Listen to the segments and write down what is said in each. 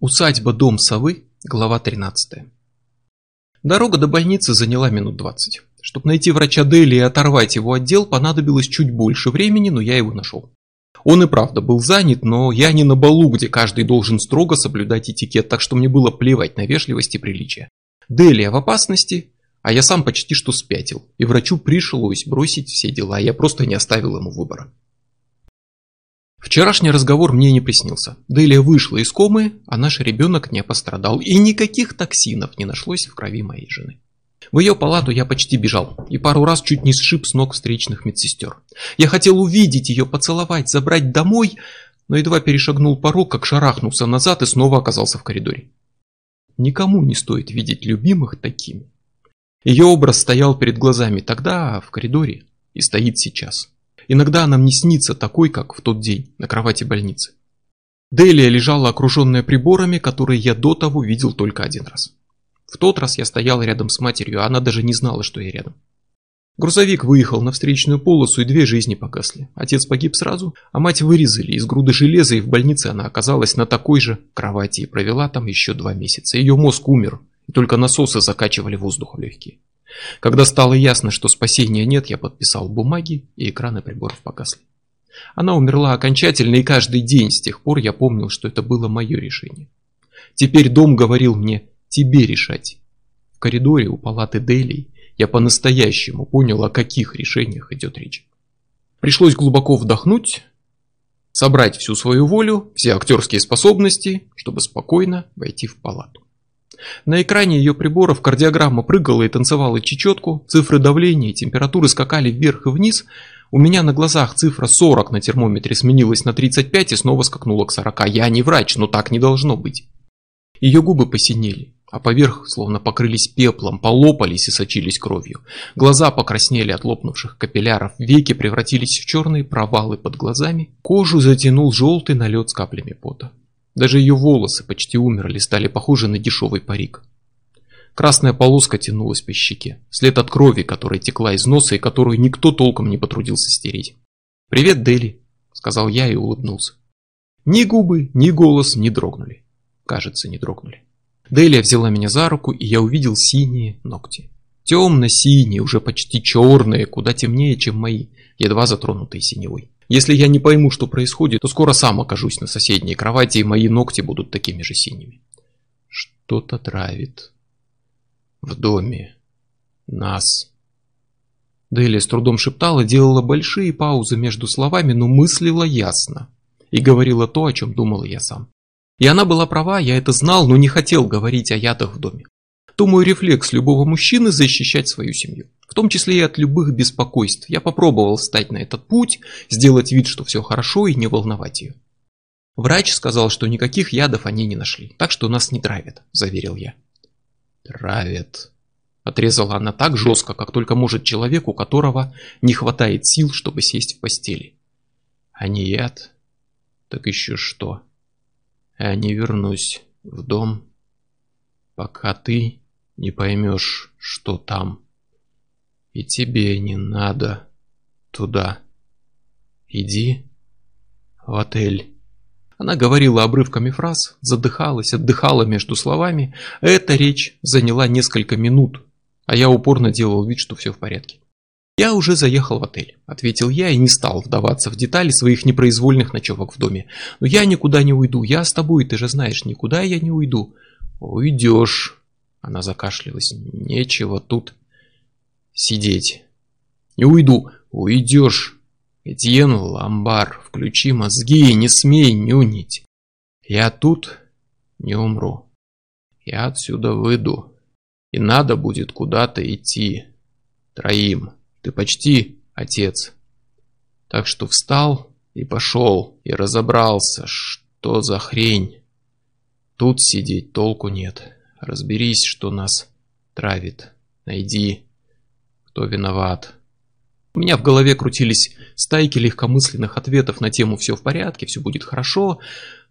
Усадьба Дом Совы, глава 13. Дорога до больницы заняла минут 20. Чтобы найти врача Дели и оторвать его отдел, понадобилось чуть больше времени, но я его нашел. Он и правда был занят, но я не на балу, где каждый должен строго соблюдать этикет, так что мне было плевать на вежливость и приличие. Делия в опасности, а я сам почти что спятил, и врачу пришлось бросить все дела, я просто не оставил ему выбора. Вчерашний разговор мне не приснился. Делия вышла из комы, а наш ребенок не пострадал, и никаких токсинов не нашлось в крови моей жены. В ее палату я почти бежал и пару раз чуть не сшиб с ног встречных медсестер. Я хотел увидеть ее, поцеловать, забрать домой, но едва перешагнул порог, как шарахнулся назад и снова оказался в коридоре. Никому не стоит видеть любимых такими. Ее образ стоял перед глазами тогда, в коридоре, и стоит сейчас. Иногда она мне снится такой, как в тот день, на кровати больницы. Делия лежала окруженная приборами, которые я до того видел только один раз. В тот раз я стоял рядом с матерью, а она даже не знала, что я рядом. Грузовик выехал на встречную полосу, и две жизни погасли. Отец погиб сразу, а мать вырезали из груды железа, и в больнице она оказалась на такой же кровати и провела там еще два месяца. Ее мозг умер, и только насосы закачивали воздух в легкие. Когда стало ясно, что спасения нет, я подписал бумаги, и экраны приборов погасли. Она умерла окончательно, и каждый день с тех пор я помнил, что это было мое решение. Теперь дом говорил мне «тебе решать». В коридоре у палаты Делей я по-настоящему понял, о каких решениях идет речь. Пришлось глубоко вдохнуть, собрать всю свою волю, все актерские способности, чтобы спокойно войти в палату. На экране ее приборов кардиограмма прыгала и танцевала чечетку, цифры давления и температуры скакали вверх и вниз. У меня на глазах цифра 40 на термометре сменилась на 35 и снова скакнула к 40. Я не врач, но так не должно быть. Ее губы посинели, а поверх словно покрылись пеплом, полопались и сочились кровью. Глаза покраснели от лопнувших капилляров, веки превратились в черные провалы под глазами, кожу затянул желтый налет с каплями пота. Даже ее волосы почти умерли, стали похожи на дешевый парик. Красная полоска тянулась по щеке, след от крови, которая текла из носа и которую никто толком не потрудился стереть. «Привет, Дели», — сказал я и улыбнулся. Ни губы, ни голос не дрогнули. Кажется, не дрогнули. Делия взяла меня за руку, и я увидел синие ногти. Темно-синие, уже почти черные, куда темнее, чем мои, едва затронутые синевой. Если я не пойму, что происходит, то скоро сам окажусь на соседней кровати, и мои ногти будут такими же синими. Что-то травит. В доме. Нас. Дели с трудом шептала, делала большие паузы между словами, но мыслила ясно. И говорила то, о чем думал я сам. И она была права, я это знал, но не хотел говорить о ядах в доме. Думаю, рефлекс любого мужчины защищать свою семью в том числе и от любых беспокойств. Я попробовал встать на этот путь, сделать вид, что все хорошо и не волновать ее. Врач сказал, что никаких ядов они не нашли, так что нас не травят, заверил я. Травят. Отрезала она так жестко, как только может человек, у которого не хватает сил, чтобы сесть в постели. А не яд? Так еще что? Я не вернусь в дом, пока ты не поймешь, что там. И тебе не надо туда. Иди в отель. Она говорила обрывками фраз, задыхалась, отдыхала между словами. Эта речь заняла несколько минут, а я упорно делал вид, что все в порядке. «Я уже заехал в отель», — ответил я и не стал вдаваться в детали своих непроизвольных ночевок в доме. «Но я никуда не уйду, я с тобой, ты же знаешь, никуда я не уйду». «Уйдешь», — она закашлялась, — «нечего тут сидеть. Не уйду. Уйдешь. Этьен Ламбар, включи мозги и не смей нюнить. Я тут не умру. Я отсюда выйду. И надо будет куда-то идти. Троим. Ты почти отец. Так что встал и пошел, и разобрался, что за хрень. Тут сидеть толку нет. Разберись, что нас травит. Найди кто виноват. У меня в голове крутились стайки легкомысленных ответов на тему «все в порядке», «все будет хорошо»,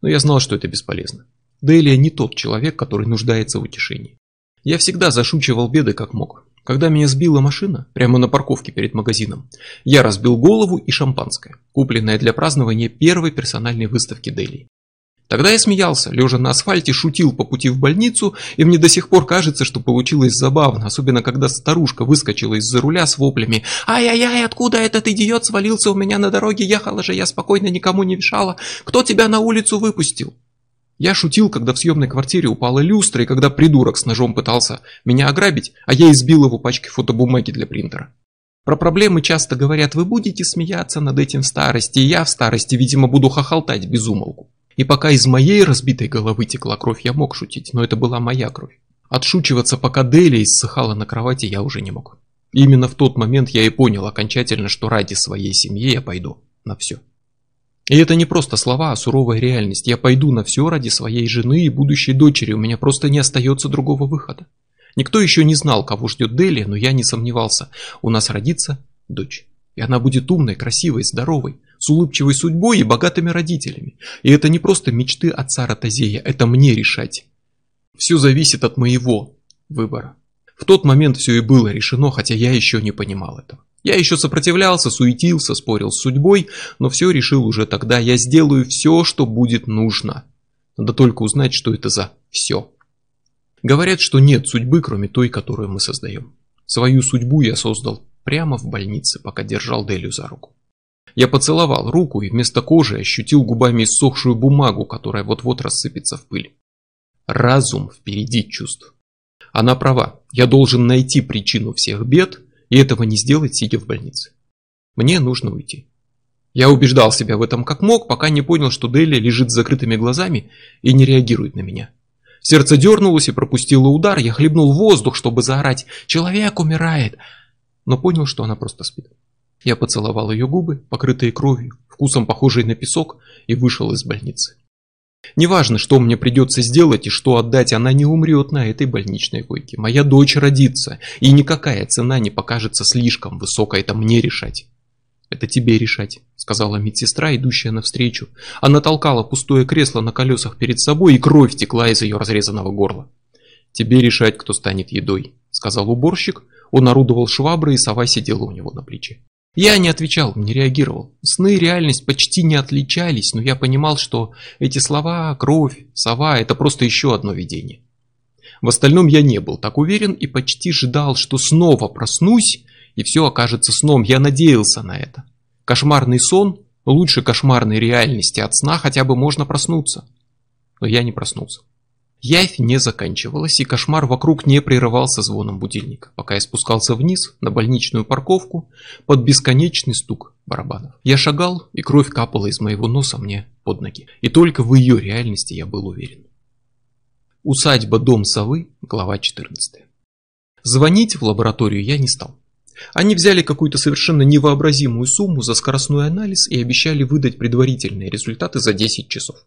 но я знал, что это бесполезно. Делия не тот человек, который нуждается в утешении. Я всегда зашучивал беды как мог. Когда меня сбила машина, прямо на парковке перед магазином, я разбил голову и шампанское, купленное для празднования первой персональной выставки Дели. Тогда я смеялся, лежа на асфальте, шутил по пути в больницу, и мне до сих пор кажется, что получилось забавно, особенно когда старушка выскочила из-за руля с воплями «Ай-яй-яй, откуда этот идиот свалился у меня на дороге, ехала же я спокойно, никому не мешала, кто тебя на улицу выпустил?» Я шутил, когда в съемной квартире упала люстра, и когда придурок с ножом пытался меня ограбить, а я избил его пачкой фотобумаги для принтера. Про проблемы часто говорят, вы будете смеяться над этим в старости, и я в старости, видимо, буду хохолтать без умолку. И пока из моей разбитой головы текла кровь, я мог шутить, но это была моя кровь. Отшучиваться, пока Дели иссыхала на кровати, я уже не мог. Именно в тот момент я и понял окончательно, что ради своей семьи я пойду на все. И это не просто слова, а суровая реальность. Я пойду на все ради своей жены и будущей дочери, у меня просто не остается другого выхода. Никто еще не знал, кого ждет Дели, но я не сомневался. У нас родится дочь. И она будет умной, красивой, здоровой, с улыбчивой судьбой и богатыми родителями. И это не просто мечты отца Ротозея, это мне решать. Все зависит от моего выбора. В тот момент все и было решено, хотя я еще не понимал этого. Я еще сопротивлялся, суетился, спорил с судьбой, но все решил уже тогда. Я сделаю все, что будет нужно. Надо только узнать, что это за все. Говорят, что нет судьбы, кроме той, которую мы создаем. Свою судьбу я создал прямо в больнице, пока держал Делю за руку. Я поцеловал руку и вместо кожи ощутил губами иссохшую бумагу, которая вот-вот рассыпется в пыль. Разум впереди чувств. Она права, я должен найти причину всех бед, и этого не сделать, сидя в больнице. Мне нужно уйти. Я убеждал себя в этом как мог, пока не понял, что Дели лежит с закрытыми глазами и не реагирует на меня. Сердце дернулось и пропустило удар, я хлебнул воздух, чтобы заорать «Человек умирает!» но понял, что она просто спит. Я поцеловал ее губы, покрытые кровью, вкусом похожие на песок, и вышел из больницы. Неважно, что мне придется сделать и что отдать, она не умрет на этой больничной койке. Моя дочь родится, и никакая цена не покажется слишком высокой, это мне решать. Это тебе решать, сказала медсестра, идущая навстречу. Она толкала пустое кресло на колесах перед собой, и кровь текла из ее разрезанного горла. Тебе решать, кто станет едой, сказал уборщик, он орудовал шваброй, и сова сидела у него на плече. Я не отвечал, не реагировал. Сны и реальность почти не отличались, но я понимал, что эти слова, кровь, сова – это просто еще одно видение. В остальном я не был так уверен и почти ждал, что снова проснусь, и все окажется сном. Я надеялся на это. Кошмарный сон лучше кошмарной реальности. От сна хотя бы можно проснуться. Но я не проснулся. Явь не заканчивалась, и кошмар вокруг не прерывался звоном будильника, пока я спускался вниз на больничную парковку под бесконечный стук барабанов. Я шагал, и кровь капала из моего носа мне под ноги. И только в ее реальности я был уверен. Усадьба Дом Совы, глава 14. Звонить в лабораторию я не стал. Они взяли какую-то совершенно невообразимую сумму за скоростной анализ и обещали выдать предварительные результаты за 10 часов.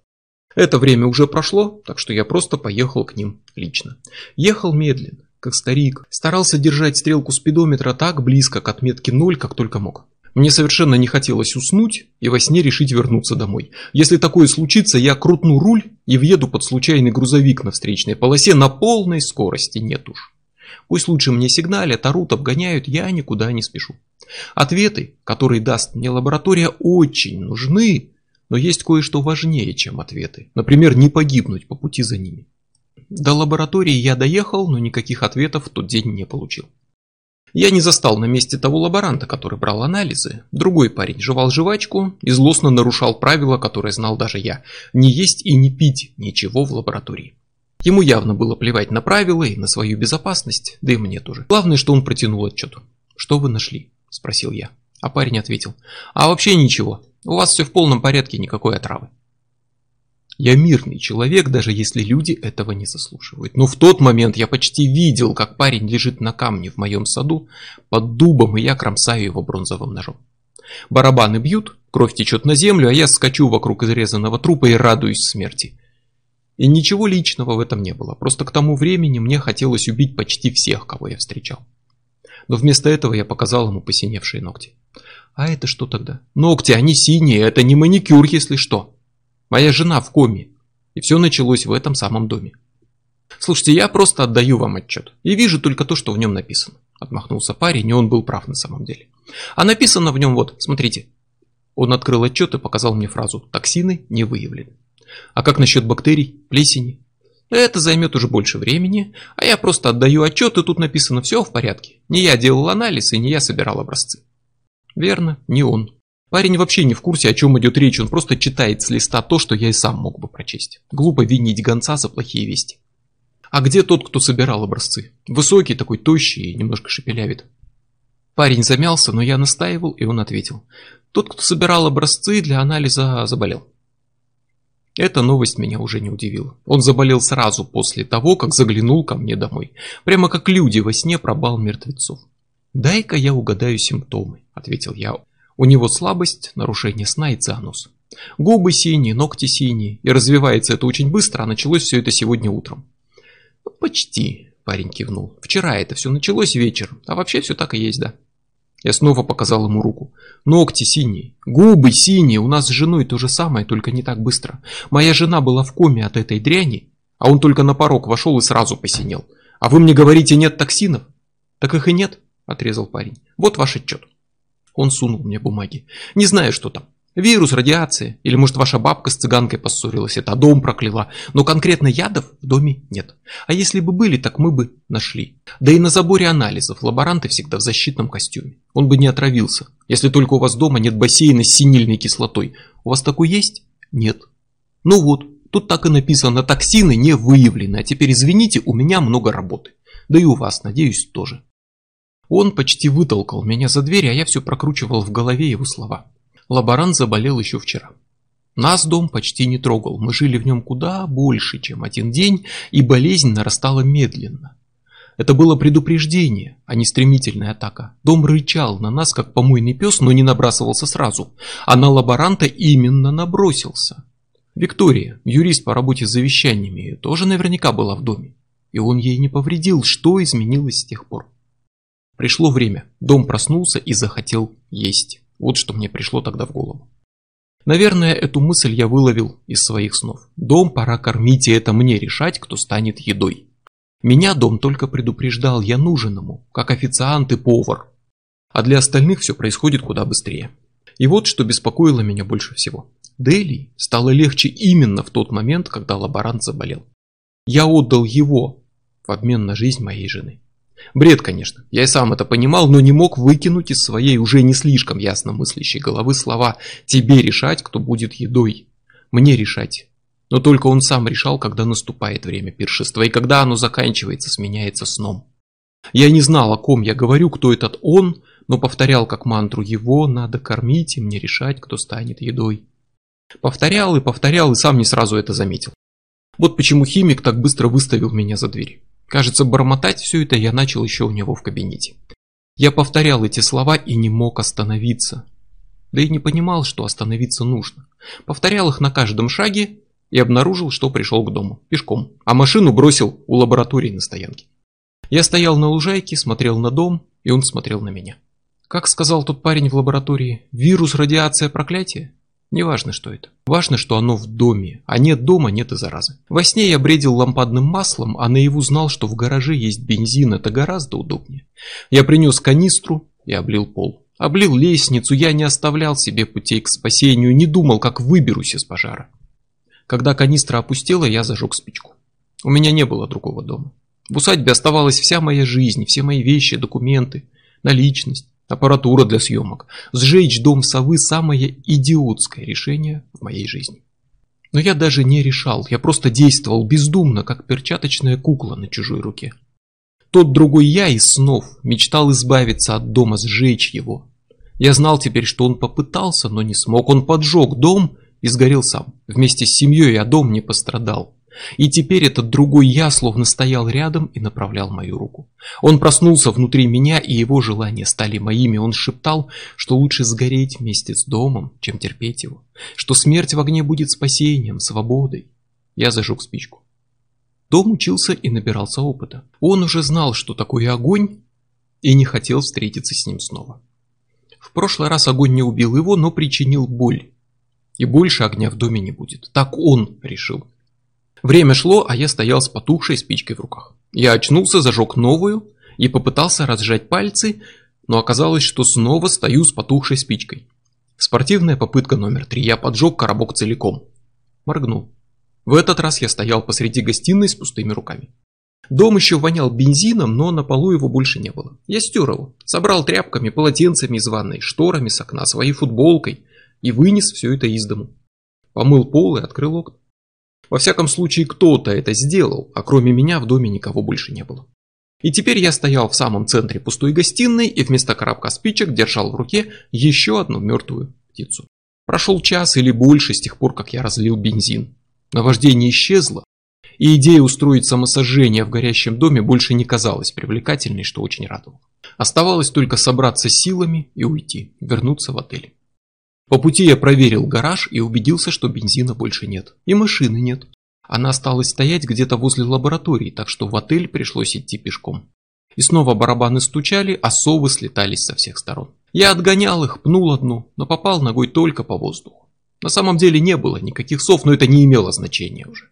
Это время уже прошло, так что я просто поехал к ним лично. Ехал медленно, как старик. Старался держать стрелку спидометра так близко к отметке 0, как только мог. Мне совершенно не хотелось уснуть и во сне решить вернуться домой. Если такое случится, я крутну руль и въеду под случайный грузовик на встречной полосе на полной скорости, нет уж. Пусть лучше мне сигналят, орут, обгоняют, я никуда не спешу. Ответы, которые даст мне лаборатория, очень нужны, но есть кое-что важнее, чем ответы. Например, не погибнуть по пути за ними. До лаборатории я доехал, но никаких ответов в тот день не получил. Я не застал на месте того лаборанта, который брал анализы. Другой парень жевал жвачку и злостно нарушал правила, которые знал даже я. Не есть и не пить ничего в лаборатории. Ему явно было плевать на правила и на свою безопасность, да и мне тоже. Главное, что он протянул отчет. «Что вы нашли?» – спросил я. А парень ответил. «А вообще ничего. У вас все в полном порядке, никакой отравы. Я мирный человек, даже если люди этого не заслуживают. Но в тот момент я почти видел, как парень лежит на камне в моем саду под дубом, и я кромсаю его бронзовым ножом. Барабаны бьют, кровь течет на землю, а я скачу вокруг изрезанного трупа и радуюсь смерти. И ничего личного в этом не было, просто к тому времени мне хотелось убить почти всех, кого я встречал. Но вместо этого я показал ему посиневшие ногти. А это что тогда? Ногти, они синие, это не маникюр, если что. Моя жена в коме. И все началось в этом самом доме. Слушайте, я просто отдаю вам отчет. И вижу только то, что в нем написано. Отмахнулся парень, и он был прав на самом деле. А написано в нем вот, смотрите. Он открыл отчет и показал мне фразу «Токсины не выявлены». А как насчет бактерий, плесени? Это займет уже больше времени, а я просто отдаю отчет, и тут написано все в порядке. Не я делал анализ, и не я собирал образцы. Верно, не он. Парень вообще не в курсе, о чем идет речь, он просто читает с листа то, что я и сам мог бы прочесть. Глупо винить гонца за плохие вести. А где тот, кто собирал образцы? Высокий, такой тощий и немножко шепелявит. Парень замялся, но я настаивал, и он ответил. Тот, кто собирал образцы для анализа, заболел. Эта новость меня уже не удивила. Он заболел сразу после того, как заглянул ко мне домой. Прямо как люди во сне пробал мертвецов. «Дай-ка я угадаю симптомы», — ответил я. У него слабость, нарушение сна и цианоз. Губы синие, ногти синие. И развивается это очень быстро, а началось все это сегодня утром. «Почти», — парень кивнул. «Вчера это все началось вечером, а вообще все так и есть, да». Я снова показал ему руку. Ногти синие, губы синие, у нас с женой то же самое, только не так быстро. Моя жена была в коме от этой дряни, а он только на порог вошел и сразу посинел. А вы мне говорите, нет токсинов? Так их и нет, отрезал парень. Вот ваш отчет. Он сунул мне бумаги. Не знаю, что там. Вирус, радиация, или может ваша бабка с цыганкой поссорилась, это дом прокляла. Но конкретно ядов в доме нет. А если бы были, так мы бы нашли. Да и на заборе анализов лаборанты всегда в защитном костюме. Он бы не отравился. Если только у вас дома нет бассейна с синильной кислотой. У вас такой есть? Нет. Ну вот, тут так и написано, токсины не выявлены. А теперь извините, у меня много работы. Да и у вас, надеюсь, тоже. Он почти вытолкал меня за дверь, а я все прокручивал в голове его слова. Лаборант заболел еще вчера. Нас дом почти не трогал, мы жили в нем куда больше, чем один день, и болезнь нарастала медленно. Это было предупреждение, а не стремительная атака. Дом рычал на нас, как помойный пес, но не набрасывался сразу, а на лаборанта именно набросился. Виктория, юрист по работе с завещаниями, тоже наверняка была в доме. И он ей не повредил, что изменилось с тех пор. Пришло время, дом проснулся и захотел есть. Вот что мне пришло тогда в голову. Наверное, эту мысль я выловил из своих снов. Дом пора кормить, и это мне решать, кто станет едой. Меня дом только предупреждал, я нужен ему, как официант и повар. А для остальных все происходит куда быстрее. И вот что беспокоило меня больше всего. Дели стало легче именно в тот момент, когда лаборант заболел. Я отдал его в обмен на жизнь моей жены. Бред, конечно. Я и сам это понимал, но не мог выкинуть из своей уже не слишком ясно мыслящей головы слова «тебе решать, кто будет едой». Мне решать. Но только он сам решал, когда наступает время пиршества, и когда оно заканчивается, сменяется сном. Я не знал, о ком я говорю, кто этот он, но повторял как мантру «его надо кормить и мне решать, кто станет едой». Повторял и повторял, и сам не сразу это заметил. Вот почему химик так быстро выставил меня за дверь. Кажется, бормотать все это я начал еще у него в кабинете. Я повторял эти слова и не мог остановиться. Да и не понимал, что остановиться нужно. Повторял их на каждом шаге и обнаружил, что пришел к дому, пешком, а машину бросил у лаборатории на стоянке. Я стоял на лужайке, смотрел на дом, и он смотрел на меня. Как сказал тот парень в лаборатории, вирус, радиация, проклятие? Неважно, что это. Важно, что оно в доме, а нет дома, нет и заразы. Во сне я бредил лампадным маслом, а наяву знал, что в гараже есть бензин, это гораздо удобнее. Я принес канистру и облил пол. Облил лестницу, я не оставлял себе путей к спасению, не думал, как выберусь из пожара. Когда канистра опустела, я зажег спичку. У меня не было другого дома. В усадьбе оставалась вся моя жизнь, все мои вещи, документы, наличность аппаратура для съемок. Сжечь дом совы – самое идиотское решение в моей жизни. Но я даже не решал, я просто действовал бездумно, как перчаточная кукла на чужой руке. Тот другой я из снов мечтал избавиться от дома, сжечь его. Я знал теперь, что он попытался, но не смог. Он поджег дом и сгорел сам. Вместе с семьей, а дом не пострадал. И теперь этот другой я словно стоял рядом и направлял мою руку. Он проснулся внутри меня, и его желания стали моими. Он шептал, что лучше сгореть вместе с домом, чем терпеть его. Что смерть в огне будет спасением, свободой. Я зажег спичку. Дом учился и набирался опыта. Он уже знал, что такое огонь, и не хотел встретиться с ним снова. В прошлый раз огонь не убил его, но причинил боль. И больше огня в доме не будет. Так он решил. Время шло, а я стоял с потухшей спичкой в руках. Я очнулся, зажег новую и попытался разжать пальцы, но оказалось, что снова стою с потухшей спичкой. Спортивная попытка номер три. Я поджег коробок целиком. Моргнул. В этот раз я стоял посреди гостиной с пустыми руками. Дом еще вонял бензином, но на полу его больше не было. Я стер его, собрал тряпками, полотенцами из ванной, шторами с окна, своей футболкой и вынес все это из дому. Помыл пол и открыл окна. Во всяком случае, кто-то это сделал, а кроме меня в доме никого больше не было. И теперь я стоял в самом центре пустой гостиной и вместо коробка спичек держал в руке еще одну мертвую птицу. Прошел час или больше с тех пор, как я разлил бензин. Наваждение исчезло, и идея устроить самосожжение в горящем доме больше не казалась привлекательной, что очень радовало. Оставалось только собраться силами и уйти, вернуться в отель. По пути я проверил гараж и убедился, что бензина больше нет. И машины нет. Она осталась стоять где-то возле лаборатории, так что в отель пришлось идти пешком. И снова барабаны стучали, а совы слетались со всех сторон. Я отгонял их, пнул одну, но попал ногой только по воздуху. На самом деле не было никаких сов, но это не имело значения уже.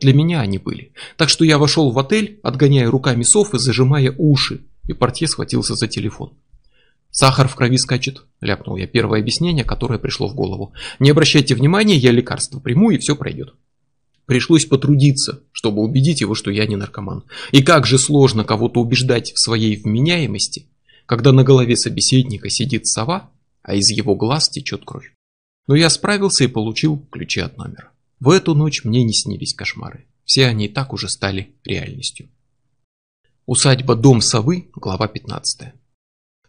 Для меня они были. Так что я вошел в отель, отгоняя руками сов и зажимая уши, и портье схватился за телефон. «Сахар в крови скачет», – ляпнул я первое объяснение, которое пришло в голову. «Не обращайте внимания, я лекарство приму, и все пройдет». Пришлось потрудиться, чтобы убедить его, что я не наркоман. И как же сложно кого-то убеждать в своей вменяемости, когда на голове собеседника сидит сова, а из его глаз течет кровь. Но я справился и получил ключи от номера. В эту ночь мне не снились кошмары. Все они и так уже стали реальностью. Усадьба Дом Совы, глава 15.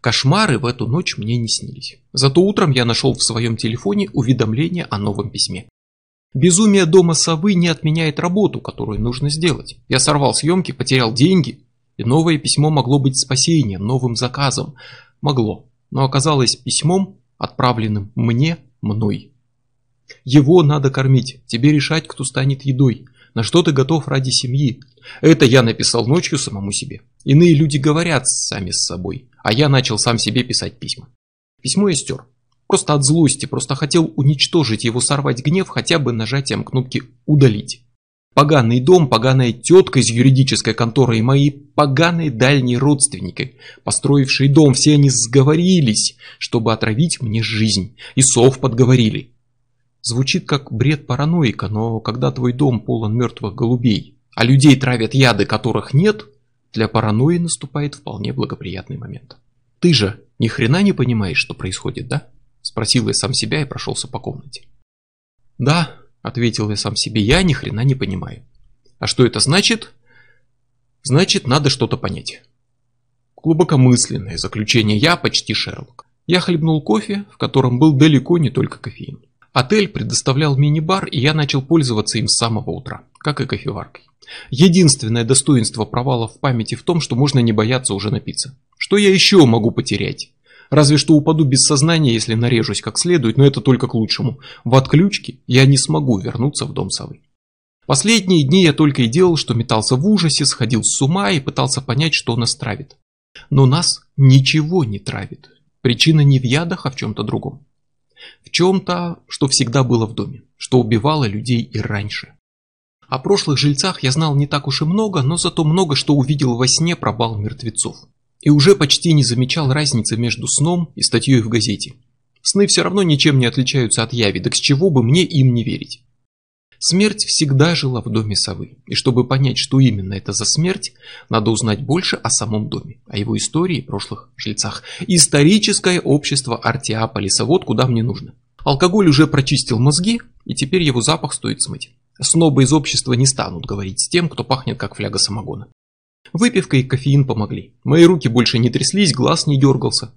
Кошмары в эту ночь мне не снились. Зато утром я нашел в своем телефоне уведомление о новом письме. Безумие дома совы не отменяет работу, которую нужно сделать. Я сорвал съемки, потерял деньги, и новое письмо могло быть спасением, новым заказом. Могло, но оказалось письмом, отправленным мне, мной. Его надо кормить, тебе решать, кто станет едой, на что ты готов ради семьи. Это я написал ночью самому себе. Иные люди говорят сами с собой, а я начал сам себе писать письма. Письмо я стер. Просто от злости, просто хотел уничтожить его, сорвать гнев хотя бы нажатием кнопки «Удалить». Поганый дом, поганая тетка из юридической конторы и мои поганые дальние родственники, построившие дом, все они сговорились, чтобы отравить мне жизнь, и сов подговорили. Звучит как бред параноика, но когда твой дом полон мертвых голубей, а людей травят яды, которых нет, для паранойи наступает вполне благоприятный момент. Ты же ни хрена не понимаешь, что происходит, да? Спросил я сам себя и прошелся по комнате. Да, ответил я сам себе, я ни хрена не понимаю. А что это значит? Значит, надо что-то понять. Глубокомысленное заключение я почти Шерлок. Я хлебнул кофе, в котором был далеко не только кофеин. Отель предоставлял мини-бар, и я начал пользоваться им с самого утра, как и кофеваркой. Единственное достоинство провала в памяти в том, что можно не бояться уже напиться. Что я еще могу потерять? Разве что упаду без сознания, если нарежусь как следует, но это только к лучшему. В отключке я не смогу вернуться в дом совы. Последние дни я только и делал, что метался в ужасе, сходил с ума и пытался понять, что нас травит. Но нас ничего не травит. Причина не в ядах, а в чем-то другом. В чем-то, что всегда было в доме, что убивало людей и раньше. О прошлых жильцах я знал не так уж и много, но зато много что увидел во сне про бал мертвецов и уже почти не замечал разницы между сном и статьей в газете. Сны все равно ничем не отличаются от яви, так с чего бы мне им не верить? Смерть всегда жила в доме совы, и чтобы понять, что именно это за смерть, надо узнать больше о самом доме, о его истории прошлых жильцах. Историческое общество Артиаполиса, вот куда мне нужно. Алкоголь уже прочистил мозги, и теперь его запах стоит смыть. Снобы из общества не станут говорить с тем, кто пахнет как фляга самогона. Выпивка и кофеин помогли. Мои руки больше не тряслись, глаз не дергался.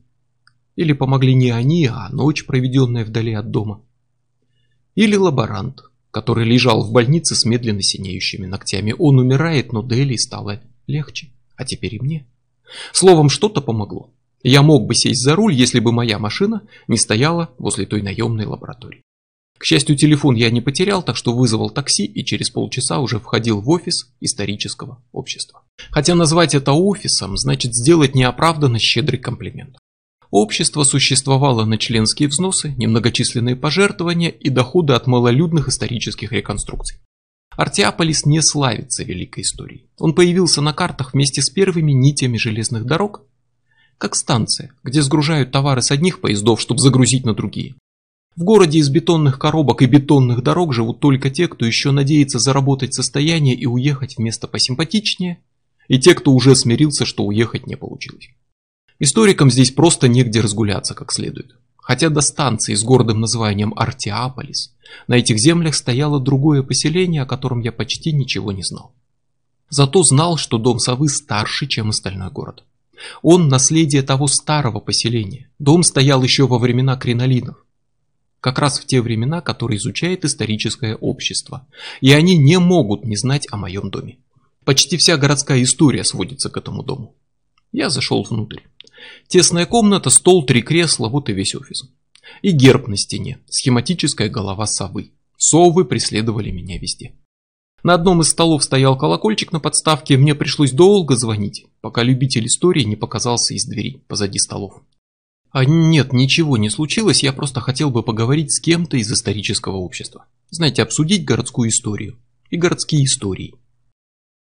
Или помогли не они, а ночь, проведенная вдали от дома. Или лаборант, который лежал в больнице с медленно синеющими ногтями. Он умирает, но Дели стало легче. А теперь и мне. Словом, что-то помогло. Я мог бы сесть за руль, если бы моя машина не стояла возле той наемной лаборатории. К счастью, телефон я не потерял, так что вызвал такси и через полчаса уже входил в офис исторического общества. Хотя назвать это офисом значит сделать неоправданно щедрый комплимент. Общество существовало на членские взносы, немногочисленные пожертвования и доходы от малолюдных исторических реконструкций. Артиаполис не славится великой историей. Он появился на картах вместе с первыми нитями железных дорог, как станция, где сгружают товары с одних поездов, чтобы загрузить на другие. В городе из бетонных коробок и бетонных дорог живут только те, кто еще надеется заработать состояние и уехать в место посимпатичнее, и те, кто уже смирился, что уехать не получилось. Историкам здесь просто негде разгуляться как следует. Хотя до станции с городом названием Артиаполис на этих землях стояло другое поселение, о котором я почти ничего не знал. Зато знал, что дом совы старше, чем остальной город. Он наследие того старого поселения. Дом стоял еще во времена кринолинов. Как раз в те времена, которые изучает историческое общество. И они не могут не знать о моем доме. Почти вся городская история сводится к этому дому. Я зашел внутрь. Тесная комната, стол, три кресла, вот и весь офис. И герб на стене, схематическая голова совы. Совы преследовали меня везде. На одном из столов стоял колокольчик на подставке, мне пришлось долго звонить, пока любитель истории не показался из двери позади столов. А нет, ничего не случилось, я просто хотел бы поговорить с кем-то из исторического общества. Знаете, обсудить городскую историю и городские истории.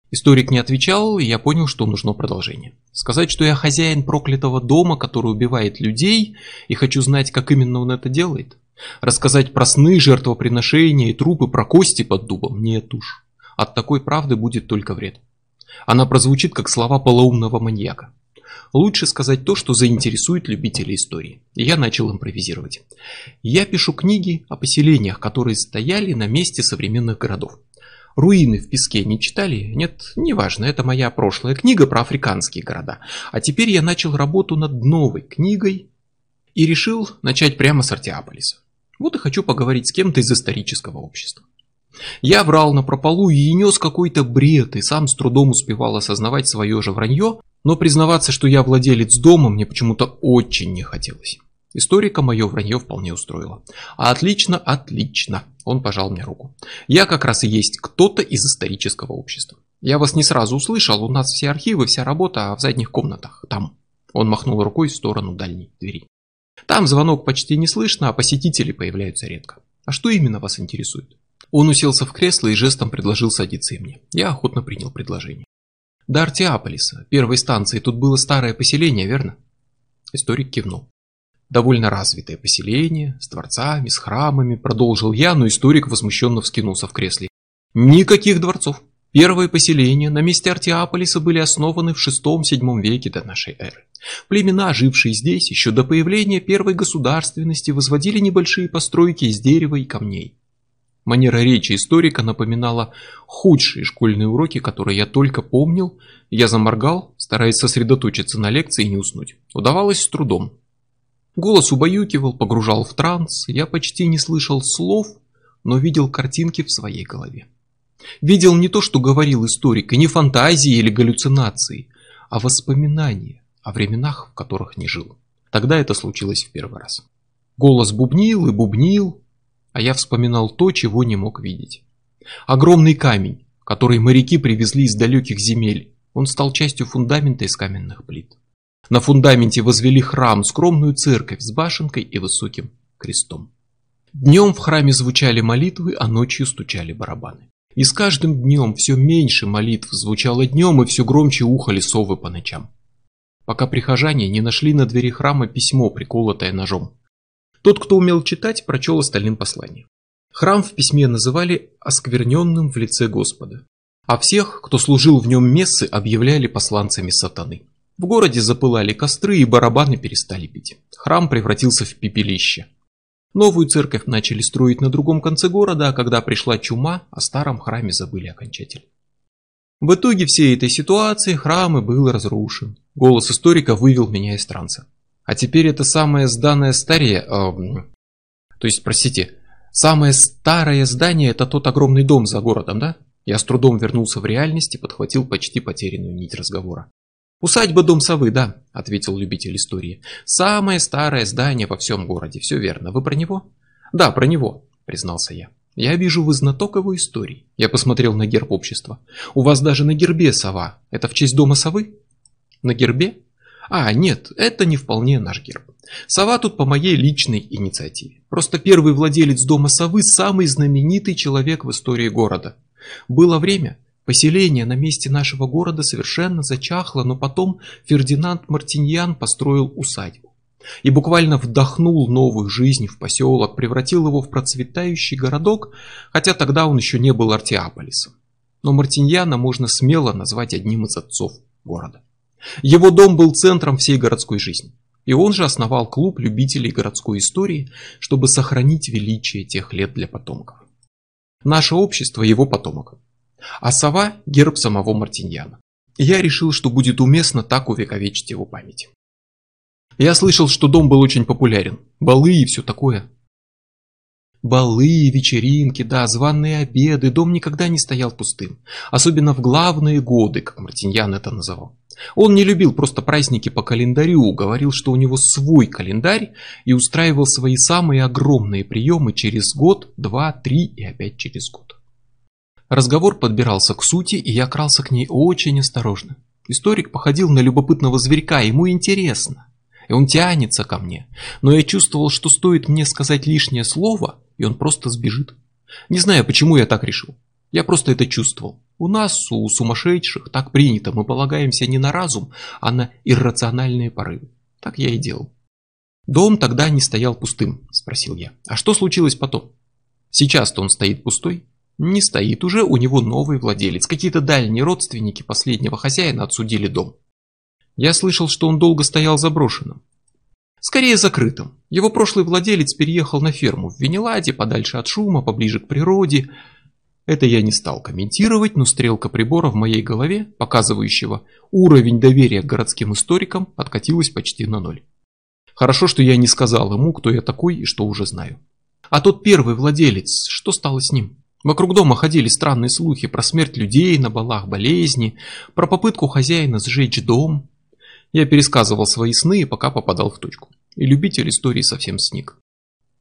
Историк не отвечал, и я понял, что нужно продолжение. Сказать, что я хозяин проклятого дома, который убивает людей, и хочу знать, как именно он это делает? Рассказать про сны, жертвоприношения и трупы, про кости под дубом? Нет уж. От такой правды будет только вред. Она прозвучит как слова полоумного маньяка. Лучше сказать то, что заинтересует любителей истории. И я начал импровизировать. Я пишу книги о поселениях, которые стояли на месте современных городов. Руины в песке не читали? Нет, неважно, это моя прошлая книга про африканские города. А теперь я начал работу над новой книгой и решил начать прямо с Артиаполиса. Вот и хочу поговорить с кем-то из исторического общества. Я врал на прополу и нес какой-то бред, и сам с трудом успевал осознавать свое же вранье, но признаваться, что я владелец дома, мне почему-то очень не хотелось. Историка мое вранье вполне устроило. А отлично, отлично. Он пожал мне руку. Я как раз и есть кто-то из исторического общества. Я вас не сразу услышал, у нас все архивы, вся работа в задних комнатах, там. Он махнул рукой в сторону дальней двери. Там звонок почти не слышно, а посетители появляются редко. А что именно вас интересует? Он уселся в кресло и жестом предложил садиться и мне. Я охотно принял предложение. До Артиаполиса, первой станции, тут было старое поселение, верно? Историк кивнул. Довольно развитое поселение, с дворцами, с храмами, продолжил я, но историк возмущенно вскинулся в кресле. Никаких дворцов. Первые поселения на месте Артиаполиса были основаны в VI-VII веке до нашей эры. Племена, жившие здесь еще до появления первой государственности, возводили небольшие постройки из дерева и камней. Манера речи историка напоминала худшие школьные уроки, которые я только помнил. Я заморгал, стараясь сосредоточиться на лекции и не уснуть. Удавалось с трудом. Голос убаюкивал, погружал в транс. Я почти не слышал слов, но видел картинки в своей голове. Видел не то, что говорил историк, и не фантазии или галлюцинации, а воспоминания о временах, в которых не жил. Тогда это случилось в первый раз. Голос бубнил и бубнил, а я вспоминал то, чего не мог видеть. Огромный камень, который моряки привезли из далеких земель, он стал частью фундамента из каменных плит. На фундаменте возвели храм, скромную церковь с башенкой и высоким крестом. Днем в храме звучали молитвы, а ночью стучали барабаны. И с каждым днем все меньше молитв звучало днем, и все громче ухали совы по ночам. Пока прихожане не нашли на двери храма письмо, приколотое ножом. Тот, кто умел читать, прочел остальным послание. Храм в письме называли оскверненным в лице Господа, а всех, кто служил в нем мессы, объявляли посланцами сатаны. В городе запылали костры и барабаны перестали пить. Храм превратился в пепелище. Новую церковь начали строить на другом конце города, а когда пришла чума, о старом храме забыли окончательно. В итоге всей этой ситуации храм и был разрушен. Голос историка вывел меня из транса. А теперь это самое зданное старее... Э, то есть, простите, самое старое здание это тот огромный дом за городом, да? Я с трудом вернулся в реальность и подхватил почти потерянную нить разговора. «Усадьба Дом Совы, да», — ответил любитель истории. «Самое старое здание во всем городе, все верно. Вы про него?» «Да, про него», — признался я. «Я вижу, вы знаток его истории». Я посмотрел на герб общества. «У вас даже на гербе сова. Это в честь Дома Совы?» «На гербе?» А, нет, это не вполне наш герб. Сова тут по моей личной инициативе. Просто первый владелец дома совы – самый знаменитый человек в истории города. Было время, поселение на месте нашего города совершенно зачахло, но потом Фердинанд Мартиньян построил усадьбу. и буквально вдохнул новую жизнь в поселок, превратил его в процветающий городок, хотя тогда он еще не был Артиаполисом. Но Мартиньяна можно смело назвать одним из отцов города. Его дом был центром всей городской жизни. И он же основал клуб любителей городской истории, чтобы сохранить величие тех лет для потомков. Наше общество – его потомок. А сова – герб самого Мартиньяна. Я решил, что будет уместно так увековечить его память. Я слышал, что дом был очень популярен. Балы и все такое. Балы, вечеринки, да, званые обеды. Дом никогда не стоял пустым. Особенно в главные годы, как Мартиньян это называл. Он не любил просто праздники по календарю, говорил, что у него свой календарь и устраивал свои самые огромные приемы через год, два, три и опять через год. Разговор подбирался к сути, и я крался к ней очень осторожно. Историк походил на любопытного зверька, ему интересно и он тянется ко мне. Но я чувствовал, что стоит мне сказать лишнее слово, и он просто сбежит. Не знаю, почему я так решил. Я просто это чувствовал. У нас, у сумасшедших, так принято. Мы полагаемся не на разум, а на иррациональные порывы. Так я и делал. Дом тогда не стоял пустым, спросил я. А что случилось потом? Сейчас-то он стоит пустой? Не стоит уже, у него новый владелец. Какие-то дальние родственники последнего хозяина отсудили дом. Я слышал, что он долго стоял заброшенным. Скорее закрытым. Его прошлый владелец переехал на ферму в Венеладе, подальше от шума, поближе к природе. Это я не стал комментировать, но стрелка прибора в моей голове, показывающего уровень доверия к городским историкам, откатилась почти на ноль. Хорошо, что я не сказал ему, кто я такой и что уже знаю. А тот первый владелец, что стало с ним? Вокруг дома ходили странные слухи про смерть людей на балах болезни, про попытку хозяина сжечь дом, я пересказывал свои сны, пока попадал в точку. И любитель истории совсем сник.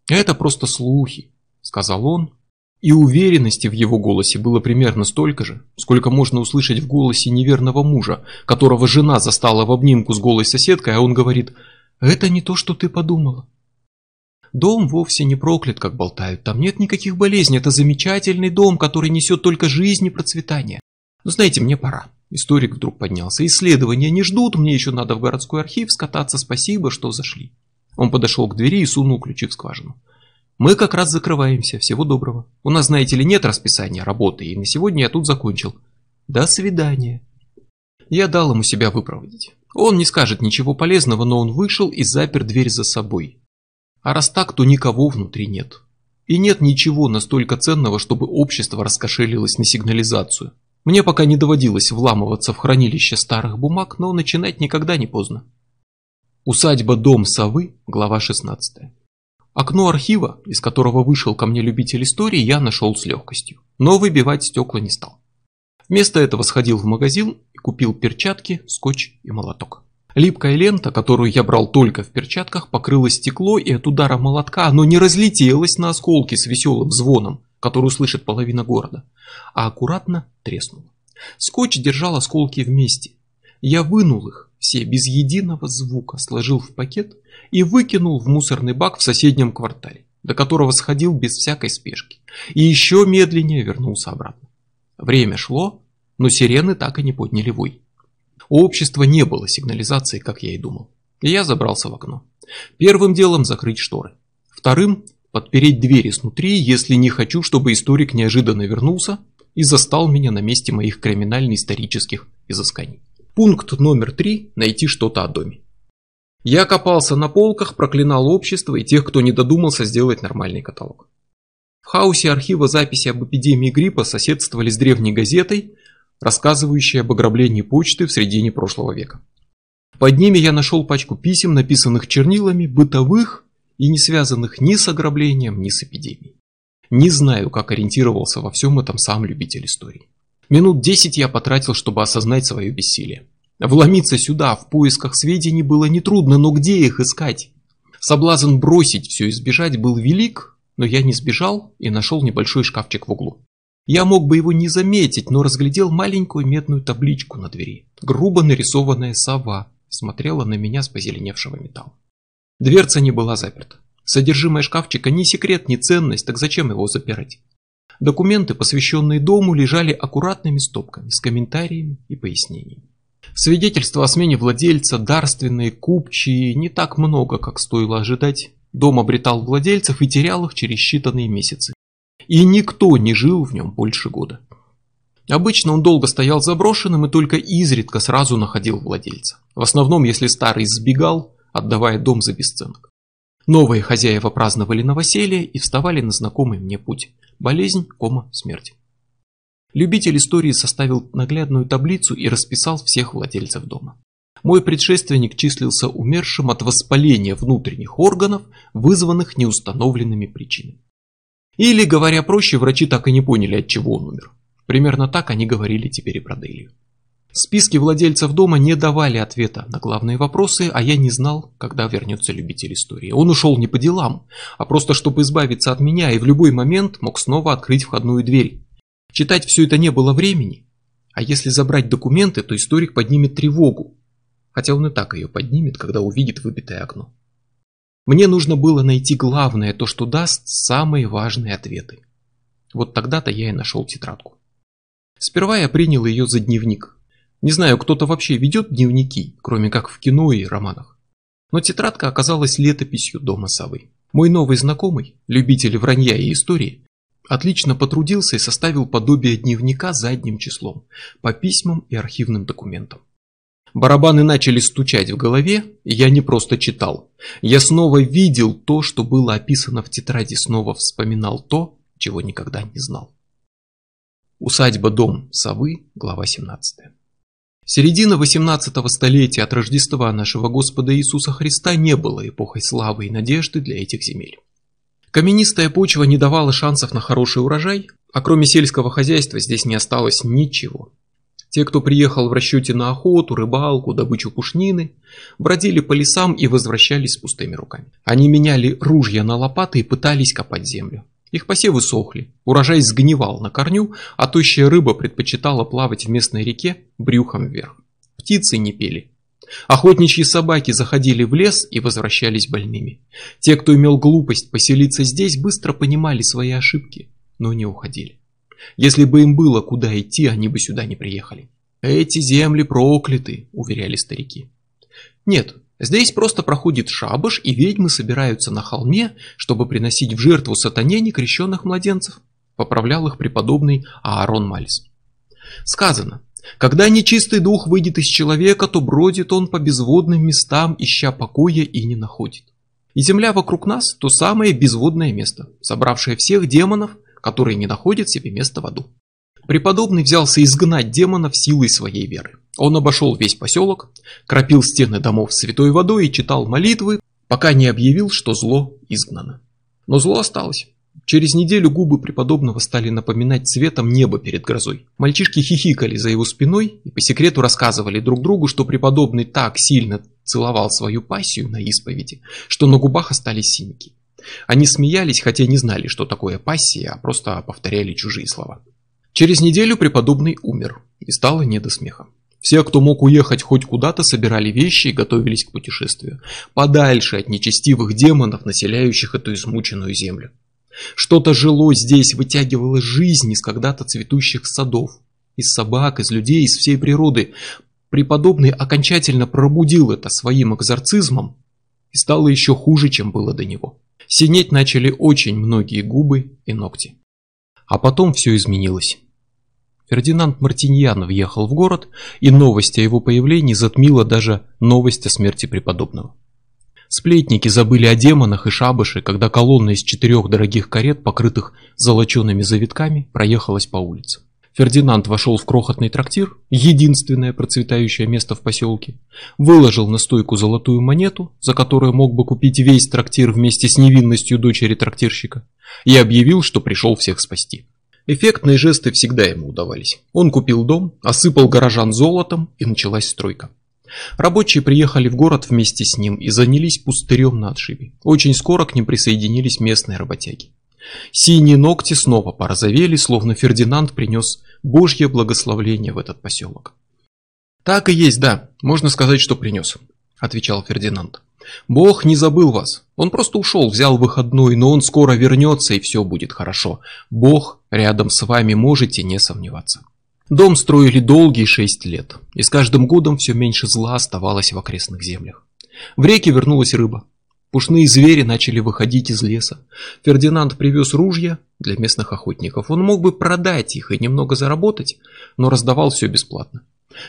«Это просто слухи», — сказал он. И уверенности в его голосе было примерно столько же, сколько можно услышать в голосе неверного мужа, которого жена застала в обнимку с голой соседкой, а он говорит «Это не то, что ты подумала». Дом вовсе не проклят, как болтают. Там нет никаких болезней. Это замечательный дом, который несет только жизнь и процветание. Но знаете, мне пора. Историк вдруг поднялся. Исследования не ждут, мне еще надо в городской архив скататься, спасибо, что зашли. Он подошел к двери и сунул ключи в скважину. Мы как раз закрываемся, всего доброго. У нас, знаете ли, нет расписания работы, и на сегодня я тут закончил. До свидания. Я дал ему себя выпроводить. Он не скажет ничего полезного, но он вышел и запер дверь за собой. А раз так, то никого внутри нет. И нет ничего настолько ценного, чтобы общество раскошелилось на сигнализацию. Мне пока не доводилось вламываться в хранилище старых бумаг, но начинать никогда не поздно. Усадьба Дом Совы, глава 16. Окно архива, из которого вышел ко мне любитель истории, я нашел с легкостью, но выбивать стекла не стал. Вместо этого сходил в магазин и купил перчатки, скотч и молоток. Липкая лента, которую я брал только в перчатках, покрыла стекло, и от удара молотка оно не разлетелось на осколки с веселым звоном, который услышит половина города, а аккуратно треснуло. Скотч держал осколки вместе. Я вынул их все без единого звука, сложил в пакет и выкинул в мусорный бак в соседнем квартале, до которого сходил без всякой спешки, и еще медленнее вернулся обратно. Время шло, но сирены так и не подняли вой. У общества не было сигнализации, как я и думал. Я забрался в окно. Первым делом закрыть шторы. Вторым подпереть двери снутри, если не хочу, чтобы историк неожиданно вернулся и застал меня на месте моих криминально-исторических изысканий. Пункт номер три – найти что-то о доме. Я копался на полках, проклинал общество и тех, кто не додумался сделать нормальный каталог. В хаосе архива записи об эпидемии гриппа соседствовали с древней газетой, рассказывающей об ограблении почты в середине прошлого века. Под ними я нашел пачку писем, написанных чернилами, бытовых и не связанных ни с ограблением, ни с эпидемией. Не знаю, как ориентировался во всем этом сам любитель истории. Минут десять я потратил, чтобы осознать свое бессилие. Вломиться сюда в поисках сведений было нетрудно, но где их искать? Соблазн бросить все и сбежать был велик, но я не сбежал и нашел небольшой шкафчик в углу. Я мог бы его не заметить, но разглядел маленькую медную табличку на двери. Грубо нарисованная сова смотрела на меня с позеленевшего металла. Дверца не была заперта. Содержимое шкафчика ни секрет, ни ценность, так зачем его запирать? Документы, посвященные дому, лежали аккуратными стопками с комментариями и пояснениями. Свидетельства о смене владельца, дарственные, купчие, не так много, как стоило ожидать. Дом обретал владельцев и терял их через считанные месяцы. И никто не жил в нем больше года. Обычно он долго стоял заброшенным и только изредка сразу находил владельца. В основном, если старый сбегал, отдавая дом за бесценок. Новые хозяева праздновали новоселье и вставали на знакомый мне путь. Болезнь, кома, смерть. Любитель истории составил наглядную таблицу и расписал всех владельцев дома. Мой предшественник числился умершим от воспаления внутренних органов, вызванных неустановленными причинами. Или, говоря проще, врачи так и не поняли, от чего он умер. Примерно так они говорили теперь и про Делию. Списки владельцев дома не давали ответа на главные вопросы, а я не знал, когда вернется любитель истории. Он ушел не по делам, а просто чтобы избавиться от меня и в любой момент мог снова открыть входную дверь. Читать все это не было времени, а если забрать документы, то историк поднимет тревогу, хотя он и так ее поднимет, когда увидит выбитое окно. Мне нужно было найти главное, то, что даст самые важные ответы. Вот тогда-то я и нашел тетрадку. Сперва я принял ее за дневник, не знаю, кто-то вообще ведет дневники, кроме как в кино и романах. Но тетрадка оказалась летописью дома совы. Мой новый знакомый, любитель вранья и истории, отлично потрудился и составил подобие дневника задним числом, по письмам и архивным документам. Барабаны начали стучать в голове, и я не просто читал. Я снова видел то, что было описано в тетради, снова вспоминал то, чего никогда не знал. Усадьба Дом Совы, глава 17. Середина 18 столетия от Рождества нашего Господа Иисуса Христа не было эпохой славы и надежды для этих земель. Каменистая почва не давала шансов на хороший урожай, а кроме сельского хозяйства здесь не осталось ничего. Те, кто приехал в расчете на охоту, рыбалку, добычу пушнины, бродили по лесам и возвращались с пустыми руками. Они меняли ружья на лопаты и пытались копать землю. Их посевы сохли, урожай сгнивал на корню, а тощая рыба предпочитала плавать в местной реке брюхом вверх. Птицы не пели. Охотничьи собаки заходили в лес и возвращались больными. Те, кто имел глупость поселиться здесь, быстро понимали свои ошибки, но не уходили. Если бы им было куда идти, они бы сюда не приехали. «Эти земли прокляты», — уверяли старики. Нет, Здесь просто проходит шабаш, и ведьмы собираются на холме, чтобы приносить в жертву сатане некрещенных младенцев. Поправлял их преподобный Аарон Мальс. Сказано, когда нечистый дух выйдет из человека, то бродит он по безводным местам, ища покоя и не находит. И земля вокруг нас – то самое безводное место, собравшее всех демонов, которые не находят себе места в аду. Преподобный взялся изгнать демонов силой своей веры. Он обошел весь поселок, кропил стены домов святой водой и читал молитвы, пока не объявил, что зло изгнано. Но зло осталось. Через неделю губы преподобного стали напоминать цветом небо перед грозой. Мальчишки хихикали за его спиной и по секрету рассказывали друг другу, что преподобный так сильно целовал свою пассию на исповеди, что на губах остались синяки. Они смеялись, хотя не знали, что такое пассия, а просто повторяли чужие слова. Через неделю преподобный умер, и стало не до смеха. Все, кто мог уехать хоть куда-то, собирали вещи и готовились к путешествию. Подальше от нечестивых демонов, населяющих эту измученную землю. Что-то жило здесь, вытягивало жизнь из когда-то цветущих садов. Из собак, из людей, из всей природы. Преподобный окончательно пробудил это своим экзорцизмом и стало еще хуже, чем было до него. Синеть начали очень многие губы и ногти. А потом все изменилось. Фердинанд Мартиньян въехал в город, и новость о его появлении затмила даже новость о смерти преподобного. Сплетники забыли о демонах и шабаше, когда колонна из четырех дорогих карет, покрытых золочеными завитками, проехалась по улице. Фердинанд вошел в крохотный трактир, единственное процветающее место в поселке, выложил на стойку золотую монету, за которую мог бы купить весь трактир вместе с невинностью дочери трактирщика, и объявил, что пришел всех спасти. Эффектные жесты всегда ему удавались. Он купил дом, осыпал горожан золотом, и началась стройка. Рабочие приехали в город вместе с ним и занялись пустырем на отшибе. Очень скоро к ним присоединились местные работяги. Синие ногти снова порозовели, словно Фердинанд принес Божье благословление в этот поселок. «Так и есть, да, можно сказать, что принес», – отвечал Фердинанд. Бог не забыл вас. Он просто ушел, взял выходной, но он скоро вернется и все будет хорошо. Бог рядом с вами, можете не сомневаться. Дом строили долгие шесть лет, и с каждым годом все меньше зла оставалось в окрестных землях. В реки вернулась рыба. Пушные звери начали выходить из леса. Фердинанд привез ружья для местных охотников. Он мог бы продать их и немного заработать, но раздавал все бесплатно.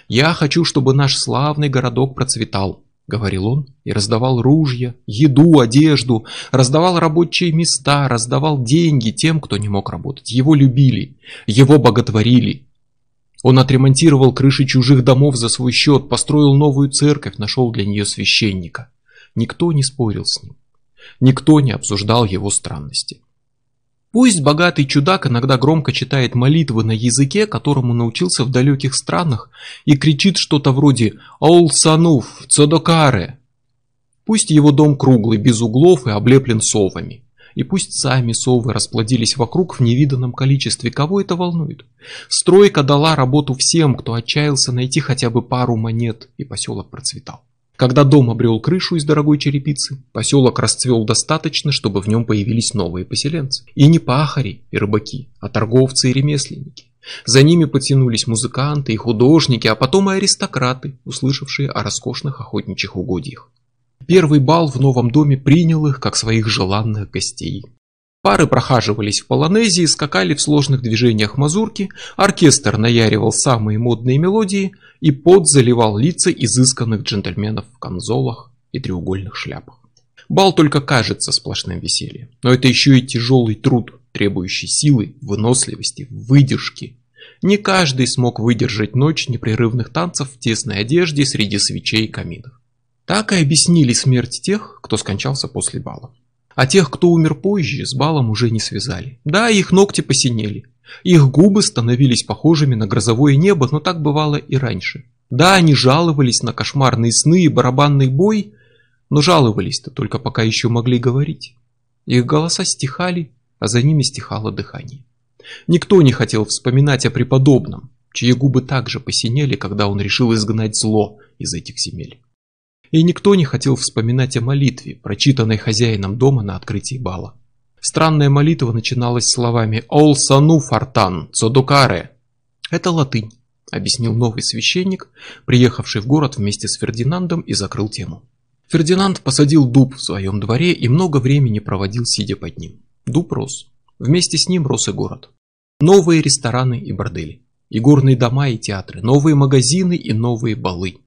«Я хочу, чтобы наш славный городок процветал», — говорил он, и раздавал ружья, еду, одежду, раздавал рабочие места, раздавал деньги тем, кто не мог работать. Его любили, его боготворили. Он отремонтировал крыши чужих домов за свой счет, построил новую церковь, нашел для нее священника. Никто не спорил с ним. Никто не обсуждал его странности. Пусть богатый чудак иногда громко читает молитвы на языке, которому научился в далеких странах, и кричит что-то вроде «Аул Сануф, Цодокаре». Пусть его дом круглый, без углов и облеплен совами. И пусть сами совы расплодились вокруг в невиданном количестве, кого это волнует? Стройка дала работу всем, кто отчаялся найти хотя бы пару монет, и поселок процветал. Когда дом обрел крышу из дорогой черепицы, поселок расцвел достаточно, чтобы в нем появились новые поселенцы. И не пахари и рыбаки, а торговцы и ремесленники. За ними потянулись музыканты и художники, а потом и аристократы, услышавшие о роскошных охотничьих угодьях. Первый бал в новом доме принял их как своих желанных гостей. Пары прохаживались в полонезии, скакали в сложных движениях мазурки, оркестр наяривал самые модные мелодии, и пот заливал лица изысканных джентльменов в камзолах и треугольных шляпах. Бал только кажется сплошным весельем, но это еще и тяжелый труд, требующий силы, выносливости, выдержки. Не каждый смог выдержать ночь непрерывных танцев в тесной одежде среди свечей и каминов. Так и объяснили смерть тех, кто скончался после бала. А тех, кто умер позже, с балом уже не связали. Да, их ногти посинели. Их губы становились похожими на грозовое небо, но так бывало и раньше. Да, они жаловались на кошмарные сны и барабанный бой, но жаловались-то только пока еще могли говорить. Их голоса стихали, а за ними стихало дыхание. Никто не хотел вспоминать о преподобном, чьи губы также посинели, когда он решил изгнать зло из этих земель. И никто не хотел вспоминать о молитве, прочитанной хозяином дома на открытии бала. Странная молитва начиналась словами «Ол сану фартан, цодукаре». Это латынь, объяснил новый священник, приехавший в город вместе с Фердинандом и закрыл тему. Фердинанд посадил дуб в своем дворе и много времени проводил, сидя под ним. Дуб рос. Вместе с ним рос и город. Новые рестораны и бордели. И горные дома и театры. Новые магазины и новые балы.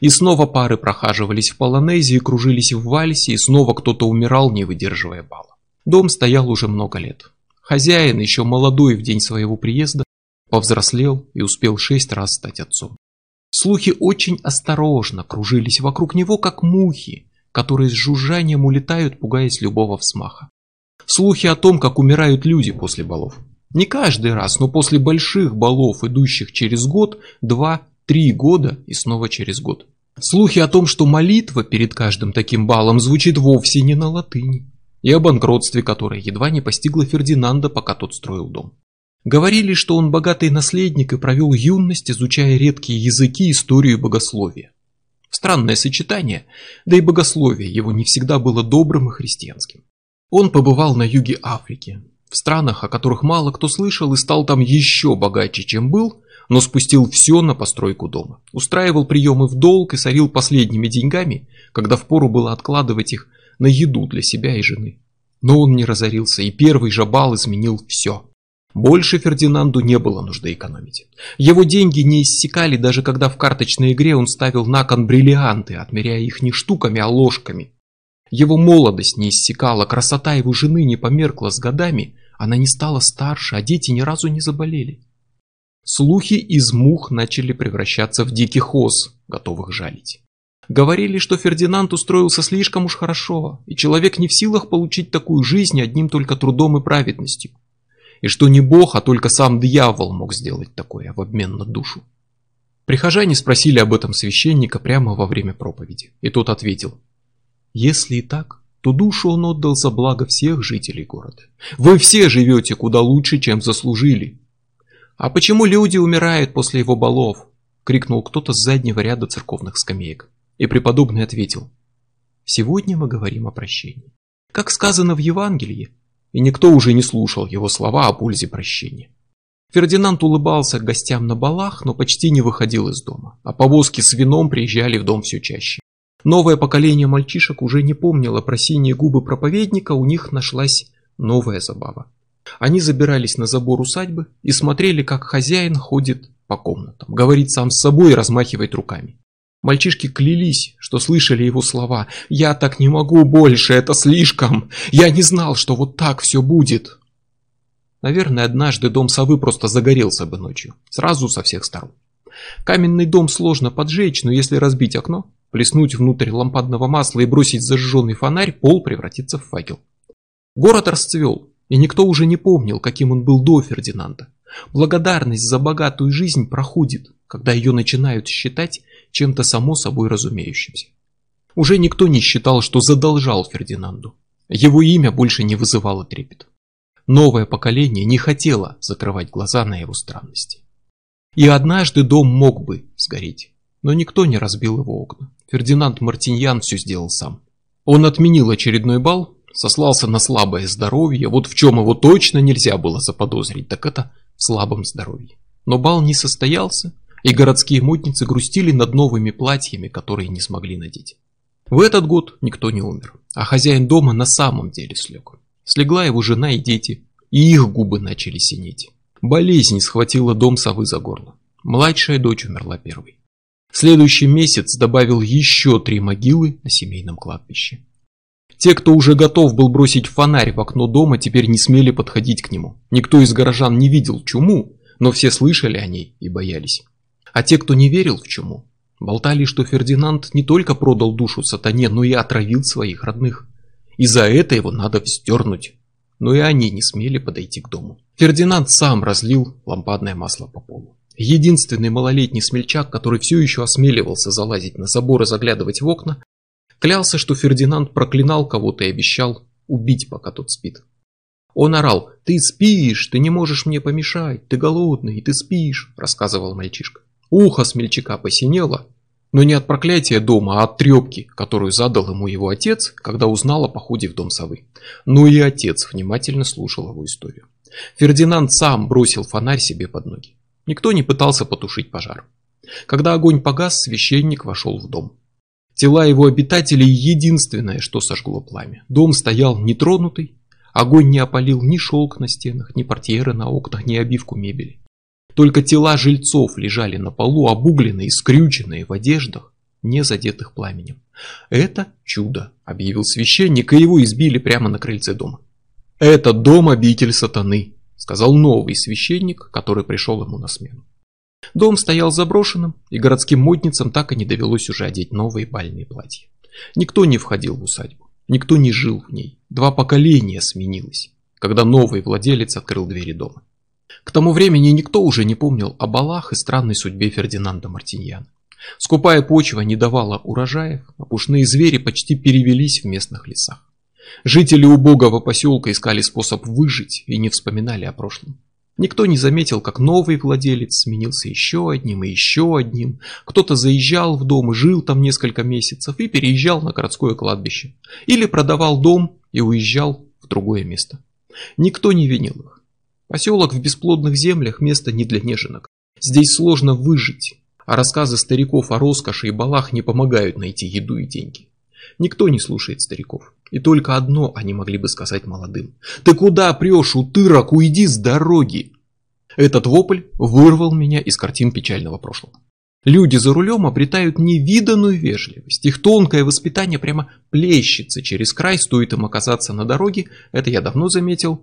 И снова пары прохаживались в полонезе и кружились в вальсе, и снова кто-то умирал, не выдерживая бала. Дом стоял уже много лет. Хозяин, еще молодой в день своего приезда, повзрослел и успел шесть раз стать отцом. Слухи очень осторожно кружились вокруг него, как мухи, которые с жужжанием улетают, пугаясь любого взмаха. Слухи о том, как умирают люди после балов. Не каждый раз, но после больших балов, идущих через год, два, три года и снова через год. Слухи о том, что молитва перед каждым таким балом звучит вовсе не на латыни, и о банкротстве, которое едва не постигло Фердинанда, пока тот строил дом. Говорили, что он богатый наследник и провел юность, изучая редкие языки, историю и богословие. Странное сочетание, да и богословие его не всегда было добрым и христианским. Он побывал на юге Африки, в странах, о которых мало кто слышал, и стал там еще богаче, чем был, но спустил все на постройку дома. Устраивал приемы в долг и сорил последними деньгами, когда впору было откладывать их на еду для себя и жены. Но он не разорился, и первый же бал изменил все. Больше Фердинанду не было нужды экономить. Его деньги не иссякали, даже когда в карточной игре он ставил на кон бриллианты, отмеряя их не штуками, а ложками. Его молодость не иссякала, красота его жены не померкла с годами, она не стала старше, а дети ни разу не заболели. Слухи из мух начали превращаться в диких ос, готовых жалить. Говорили, что Фердинанд устроился слишком уж хорошо, и человек не в силах получить такую жизнь одним только трудом и праведностью. И что не бог, а только сам дьявол мог сделать такое в обмен на душу. Прихожане спросили об этом священника прямо во время проповеди, и тот ответил, «Если и так, то душу он отдал за благо всех жителей города. Вы все живете куда лучше, чем заслужили, «А почему люди умирают после его балов?» — крикнул кто-то с заднего ряда церковных скамеек. И преподобный ответил. «Сегодня мы говорим о прощении. Как сказано в Евангелии». И никто уже не слушал его слова о пользе прощения. Фердинанд улыбался гостям на балах, но почти не выходил из дома, а повозки с вином приезжали в дом все чаще. Новое поколение мальчишек уже не помнило про синие губы проповедника, у них нашлась новая забава. Они забирались на забор усадьбы и смотрели, как хозяин ходит по комнатам, говорит сам с собой и размахивает руками. Мальчишки клялись, что слышали его слова «Я так не могу больше, это слишком! Я не знал, что вот так все будет!» Наверное, однажды дом совы просто загорелся бы ночью, сразу со всех сторон. Каменный дом сложно поджечь, но если разбить окно, плеснуть внутрь лампадного масла и бросить зажженный фонарь, пол превратится в факел. Город расцвел, и никто уже не помнил, каким он был до Фердинанда. Благодарность за богатую жизнь проходит, когда ее начинают считать чем-то само собой разумеющимся. Уже никто не считал, что задолжал Фердинанду. Его имя больше не вызывало трепет. Новое поколение не хотело закрывать глаза на его странности. И однажды дом мог бы сгореть, но никто не разбил его окна. Фердинанд Мартиньян все сделал сам. Он отменил очередной бал, сослался на слабое здоровье, вот в чем его точно нельзя было заподозрить, так это в слабом здоровье. Но бал не состоялся, и городские модницы грустили над новыми платьями, которые не смогли надеть. В этот год никто не умер, а хозяин дома на самом деле слег. Слегла его жена и дети, и их губы начали синеть. Болезнь схватила дом совы за горло. Младшая дочь умерла первой. Следующий месяц добавил еще три могилы на семейном кладбище. Те, кто уже готов был бросить фонарь в окно дома, теперь не смели подходить к нему. Никто из горожан не видел чуму, но все слышали о ней и боялись. А те, кто не верил в чуму, болтали, что Фердинанд не только продал душу сатане, но и отравил своих родных и за это его надо вздернуть. Но и они не смели подойти к дому. Фердинанд сам разлил лампадное масло по полу. Единственный малолетний смельчак, который все еще осмеливался залазить на забор и заглядывать в окна, клялся, что Фердинанд проклинал кого-то и обещал убить, пока тот спит. Он орал «Ты спишь, ты не можешь мне помешать, ты голодный, ты спишь», рассказывал мальчишка. Ухо смельчака посинело, но не от проклятия дома, а от трепки, которую задал ему его отец, когда узнал о походе в дом совы. Но и отец внимательно слушал его историю. Фердинанд сам бросил фонарь себе под ноги. Никто не пытался потушить пожар. Когда огонь погас, священник вошел в дом. Тела его обитателей единственное, что сожгло пламя. Дом стоял нетронутый, огонь не опалил ни шелк на стенах, ни портьеры на окнах, ни обивку мебели. Только тела жильцов лежали на полу, обугленные, скрюченные в одеждах, не задетых пламенем. «Это чудо», — объявил священник, и его избили прямо на крыльце дома. «Это дом обитель сатаны», — сказал новый священник, который пришел ему на смену. Дом стоял заброшенным, и городским модницам так и не довелось уже одеть новые бальные платья. Никто не входил в усадьбу, никто не жил в ней. Два поколения сменилось, когда новый владелец открыл двери дома. К тому времени никто уже не помнил о балах и странной судьбе Фердинанда Мартиньяна. Скупая почва не давала урожаев, а пушные звери почти перевелись в местных лесах. Жители убогого поселка искали способ выжить и не вспоминали о прошлом. Никто не заметил, как новый владелец сменился еще одним и еще одним. Кто-то заезжал в дом и жил там несколько месяцев и переезжал на городское кладбище. Или продавал дом и уезжал в другое место. Никто не винил их. Поселок в бесплодных землях – место не для неженок. Здесь сложно выжить, а рассказы стариков о роскоши и балах не помогают найти еду и деньги. Никто не слушает стариков. И только одно они могли бы сказать молодым. «Ты куда прешь, утырок, уйди с дороги!» Этот вопль вырвал меня из картин печального прошлого. Люди за рулем обретают невиданную вежливость. Их тонкое воспитание прямо плещется через край, стоит им оказаться на дороге, это я давно заметил,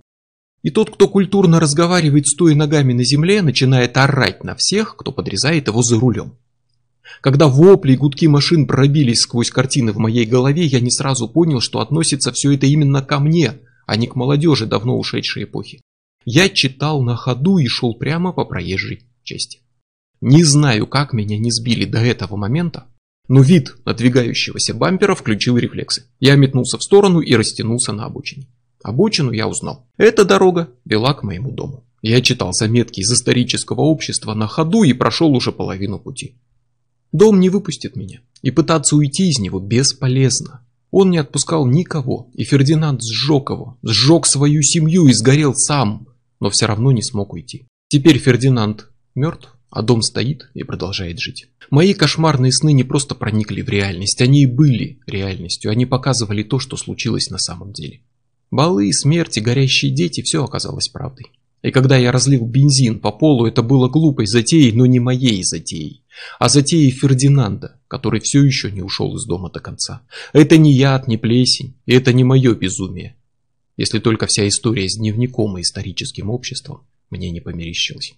и тот, кто культурно разговаривает, стоя ногами на земле, начинает орать на всех, кто подрезает его за рулем. Когда вопли и гудки машин пробились сквозь картины в моей голове, я не сразу понял, что относится все это именно ко мне, а не к молодежи давно ушедшей эпохи. Я читал на ходу и шел прямо по проезжей части. Не знаю, как меня не сбили до этого момента, но вид надвигающегося бампера включил рефлексы. Я метнулся в сторону и растянулся на обочине. Обочину я узнал. Эта дорога вела к моему дому. Я читал заметки из исторического общества на ходу и прошел уже половину пути. Дом не выпустит меня, и пытаться уйти из него бесполезно. Он не отпускал никого, и Фердинанд сжег его, сжег свою семью и сгорел сам, но все равно не смог уйти. Теперь Фердинанд мертв, а дом стоит и продолжает жить. Мои кошмарные сны не просто проникли в реальность, они и были реальностью, они показывали то, что случилось на самом деле. Балы, смерти, горящие дети – все оказалось правдой. И когда я разлил бензин по полу, это было глупой затеей, но не моей затеей, а затеей Фердинанда, который все еще не ушел из дома до конца. Это не яд, не плесень, и это не мое безумие. Если только вся история с дневником и историческим обществом мне не померещилась.